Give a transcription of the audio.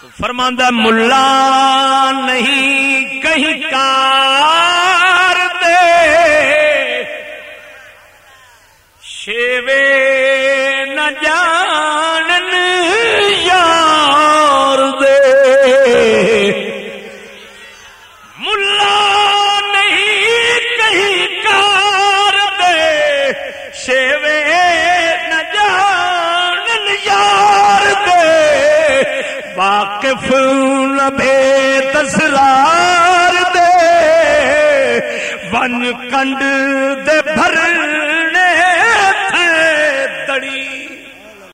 فرماندہ ملا نہیں کہیں کار دے۔ شیوے نہ جانن یار دے۔ ملا نہیں کہیں کار دے۔ شیوے واقف نبے تسرار دے ون کنڈ دے بھر